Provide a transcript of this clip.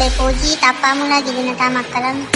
ತಲೆ ಕೂಗಿ ತಪ್ಪ ಮುಲಾಗಿದೆ ತಮ್ಮ ಮಕ್ಕಳನ್ನು